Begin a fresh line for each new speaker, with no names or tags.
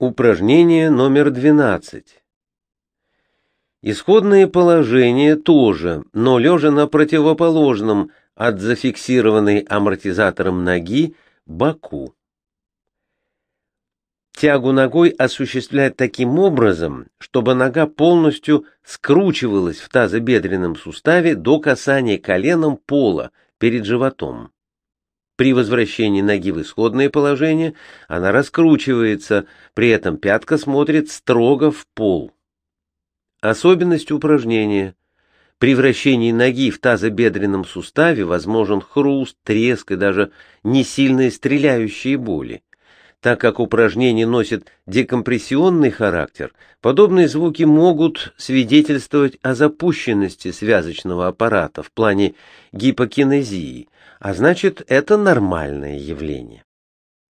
Упражнение номер 12. Исходное положение тоже, но лежа на противоположном от зафиксированной амортизатором ноги боку. Тягу ногой осуществлять таким образом, чтобы нога полностью скручивалась в тазобедренном суставе до касания коленом пола перед животом. При возвращении ноги в исходное положение она раскручивается, при этом пятка смотрит строго в пол. Особенность упражнения. При вращении ноги в тазобедренном суставе возможен хруст, треск и даже не сильные стреляющие боли. Так как упражнение носит декомпрессионный характер, подобные звуки могут свидетельствовать о запущенности связочного аппарата в плане гипокинезии, а значит, это нормальное явление.